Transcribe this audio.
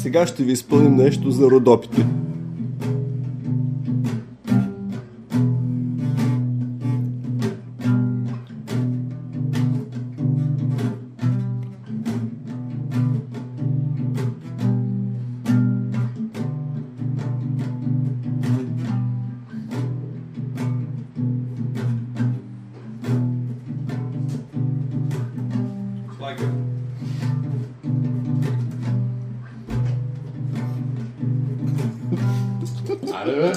Сега ще ви изпълним нещо за родопите. Айде alle?